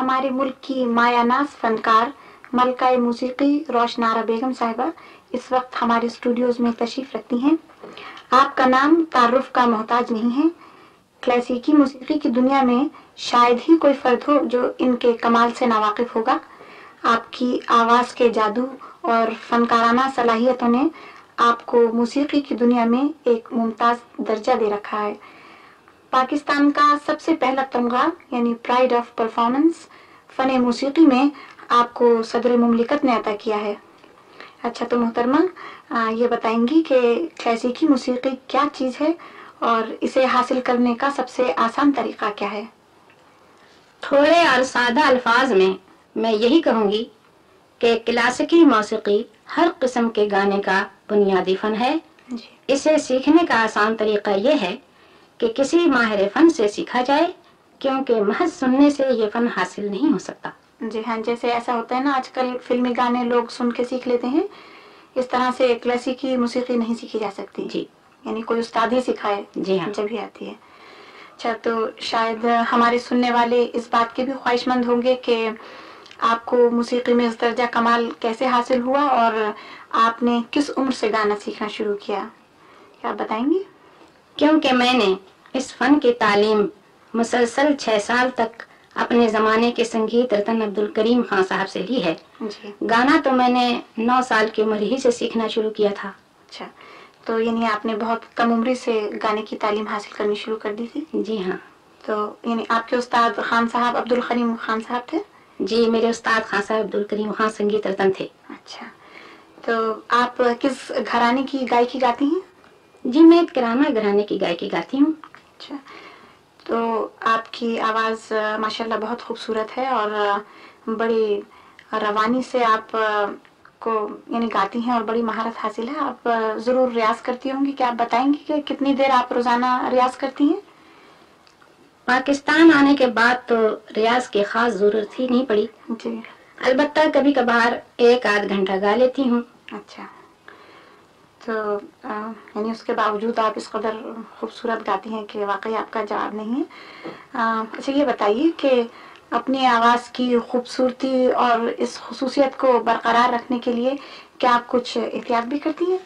ہمارے ملک کی مایا ناز فنکار ملکہ موسیقی روشنارا بیگم صاحبہ اس وقت ہمارے اسٹوڈیوز میں تشریف رکھتی ہیں۔ آپ کا نام تعارف کا محتاج نہیں ہے کلاسیکی موسیقی کی دنیا میں شاید ہی کوئی فرد ہو جو ان کے کمال سے ناواقف ہوگا۔ آپ کی آواز کے جادو اور فنکارانہ صلاحیتوں نے آپ کو موسیقی کی دنیا میں ایک ممتاز درجہ دے رکھا ہے۔ پاکستان کا سب سے پہلا تمغہ یعنی پرائڈ آف پرفارمنس فن موسیقی میں آپ کو صدر مملکت نے عطا کیا ہے۔ اچھا تو محترمہ یہ بتائیں گی کہ کلاسیکی موسیقی کیا چیز ہے اور اسے حاصل کرنے کا سب سے آسان طریقہ کیا ہے؟ تھوڑے اور سادہ الفاظ میں میں یہی کہوں گی کہ کلاسیکی موسیقی ہر قسم کے گانے کا بنیادی فن ہے۔ جی۔ اسے سیکھنے کا آسان طریقہ یہ ہے کہ کسی ماہر فن سے سیکھا جائے کیونکہ محض سننے سے یہ فن حاصل نہیں ہو سکتا۔ جی ہاں جیسے ایسا ہوتا ہے نا آج کل فلمی گانے لوگ سن کے سیکھ لیتے ہیں۔ اس طرح سے کلاسیکی موسیقی نہیں سیکھی جا سکتی۔ جی۔ یعنی کوئی استاد ہی سکھائے جی ہاں۔ جب ہی آتی ہے۔ اچھا تو شاید ہمارے سننے والے اس بات کے بھی خواہش مند ہوں گے کہ آپ کو موسیقی میں اس درجہ کمال کیسے حاصل ہوا اور آپ نے کس عمر سے گانا سیکھنا شروع کیا؟ کیا آپ بتائیں گی کیونکہ میں نے اس فن کی تعلیم مسلسل چھ سال تک اپنے زمانے کے سنگیت رتن عبد الکریم خان صاحب سے لی ہے۔ جی۔ گانا تو میں نے نو سال کی عمر ہی سے سیکھنا شروع کیا تھا۔ اچھا۔ تو یعنی آپ نے بہت کم عمری سے گانے کی تعلیم حاصل کرنی شروع کر دی تھی؟ جی ہاں۔ تو یعنی آپ کے استاد خان صاحب عبد الخریم خان صاحب تھے؟ جی میرے استاد خان صاحب عبد الکریم خان سنگیت رتن تھے۔ اچھا۔ تو آپ کس گھرانے کی گائکی گاتی ہیں؟ جی میں ایک کرانہ گھرانے کی گائکی گاتی ہوں۔ اچھا۔ تو آپ کی آواز ماشاء اللہ بہت خوبصورت ہے اور بڑی روانی سے آپ کو یعنی گاتی ہیں اور بڑی مہارت حاصل ہے۔ آپ ضرور ریاض کرتی ہوں گی۔ کیا آپ بتائیں گی کہ کتنی دیر آپ روزانہ ریاض کرتی ہیں؟ پاکستان آنے کے بعد تو ریاض کی خاص ضرورت ہی نہیں پڑی۔ جی۔ البتہ کبھی کبھار ایک آدھ گھنٹہ گا لیتی ہوں۔ اچھا۔ تو یعنی اس کے باوجود آپ اس قدر خوبصورت گاتی ہیں کہ واقعی آپ کا جواب نہیں ہے۔ اچھا یہ بتائیے کہ اپنی آواز کی خوبصورتی اور اس خصوصیت کو برقرار رکھنے کے لیے کیا آپ کچھ احتیاط بھی کرتی ہیں؟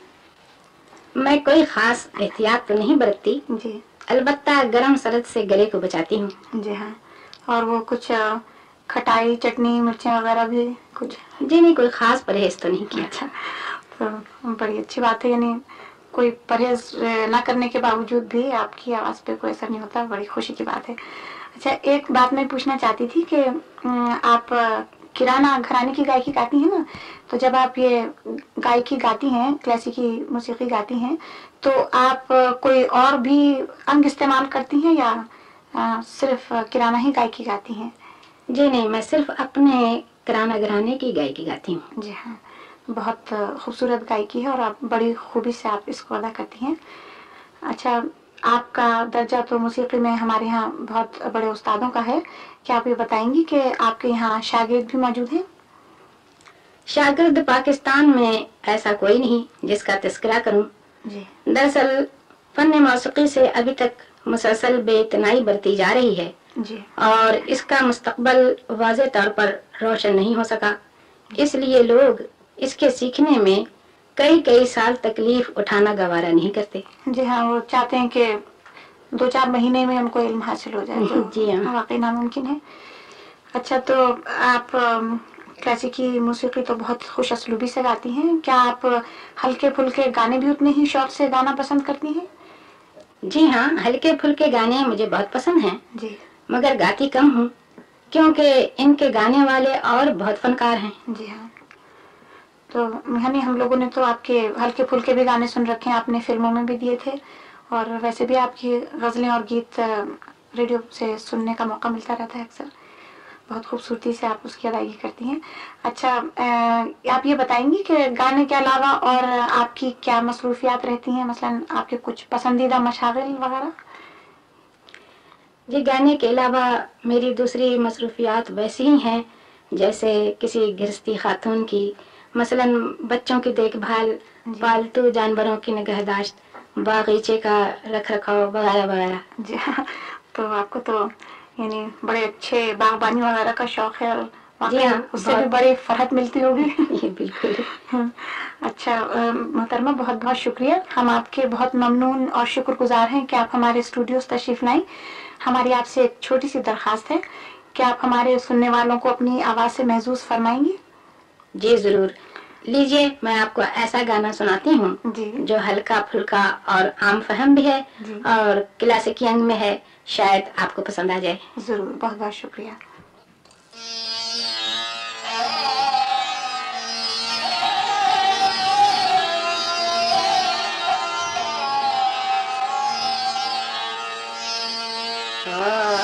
میں کوئی خاص احتیاط تو نہیں برتتی۔ جی۔ البتہ گرم سرد سے گلے کو بچاتی ہوں۔ جی ہاں۔ اور وہ کچھ کھٹائی چٹنی مرچیں وغیرہ بھی کچھ؟ جی نہیں کوئی خاص پرہیز تو نہیں کیا۔ اچھا۔ بڑی اچھی بات ہے یعنی کوئی پرہیز نہ کرنے کے باوجود بھی آپ کی آواز پہ کوئی اثر نہیں ہوتا بڑی خوشی کی بات ہے۔ اچھا ایک بات میں پوچھنا چاہتی تھی کہ آپ کرانہ گھرانے کی گائکی گاتی ہیں نا؟ تو جب آپ یہ گائکی گاتی ہیں کلاسیکی موسیقی گاتی ہیں تو آپ کوئی اور بھی انگ استعمال کرتی ہیں یا صرف کرانہ ہی گائکی گاتی ہیں؟ جی نہیں میں صرف اپنے کرانہ گھرانے کی گائکی گاتی ہوں۔ جی ہاں۔ بہت خوبصورت گائکی ہے اور آپ بڑی خوبی سے آپ اس کو ادا کرتی ہیں۔ اچھا آپ کا درجہ تو موسیقی میں ہمارے یہاں بہت بڑے استادوں کا ہے۔ کیا آپ یہ بتائیں گی کہ آپ کے یہاں شاگرد بھی موجود ہیں؟ شاگرد پاکستان میں ایسا کوئی نہیں جس کا تذکرہ کروں۔ جی۔ دراصل فن موسیقی سے ابھی تک مسلسل بے اتنائی برتی جا رہی ہے۔ جی۔ اور اس کا مستقبل واضح طور پر روشن نہیں ہو سکا۔ اس لیے لوگ اس کے سیکھنے میں کئی کئی سال تکلیف اٹھانا گوارا نہیں کرتے۔ جی ہاں وہ چاہتے ہیں کہ دو چار مہینے میں ہم کو علم حاصل ہو جائے جی ہاں۔ واقعی ناممکن ہے۔ اچھا تو آپ کلاسیکی موسیقی تو بہت خوش اسلوبی سے گاتی ہیں۔ کیا آپ ہلکے پھلکے گانے بھی اتنے ہی شوق سے گانا پسند کرتی ہیں؟ جی ہاں ہلکے پھلکے گانے مجھے بہت پسند ہیں۔ جی۔ مگر گاتی کم ہوں کیونکہ ان کے گانے والے اور بہت فنکار ہیں۔ جی ہاں۔ تو یعنی ہم لوگوں نے تو آپ کے ہلکے پھلکے بھی گانے سن رکھے ہیں، آپ نے فلموں میں بھی دیے تھے اور ویسے بھی آپ کی غزلیں اور گیت ریڈیو سے سننے کا موقع ملتا رہتا ہے اکثر۔ بہت خوبصورتی سے آپ اس کی ادائیگی کرتی ہیں۔ اچھا آپ یہ بتائیں گی کہ گانے کے علاوہ اور آپ کی کیا مصروفیات رہتی ہیں؟ مثلا آپ کے کچھ پسندیدہ مشاغل وغیرہ؟ جی گانے کے علاوہ میری دوسری مصروفیات ویسی ہی ہیں، جیسے کسی گرستی خاتون کی مثلا بچوں کی دیکھ بھال جی۔ پالتو جانوروں کی نگہداشت باغیچے کا رکھ رکھاؤ وغیرہ وغیرہ۔ جی تو آپ کو تو یعنی بڑے اچھے باغبانی وغیرہ کا شوق ہے جی ہاں اس سے بھی بڑی فرحت ملتی ہوگی۔ جی، بالکل۔ اچھا محترمہ بہت بہت شکریہ۔ ہم آپ کے بہت ممنون اور شکر گزار ہیں کہ آپ ہمارے اسٹوڈیوز تشریف لائیں۔ ہماری آپ سے ایک چھوٹی سی درخواست ہے کہ آپ ہمارے سننے والوں کو اپنی آواز سے محظوظ فرمائیں گے۔ جی ضرور۔ لیجیے میں آپ کو ایسا گانا سناتی ہوں جی۔ جو ہلکا پھلکا اور عام فہم بھی ہے جی۔ اور کلاسک ینگ میں ہے شاید آپ کو پسند آ جائے۔ ضرور بہت بہت شکریہ۔ Ah